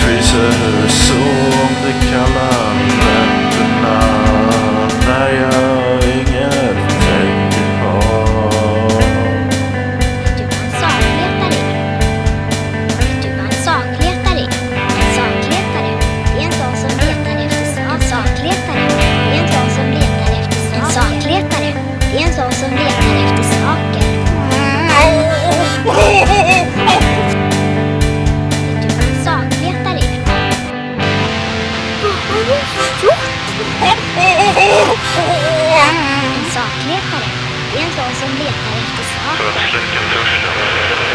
fryser om det kallar. Det är En sån som letar efter saker. För att släcka törsten.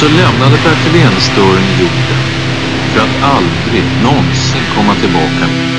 Så lämnade Bertil Enestören jorden för att aldrig någonsin komma tillbaka.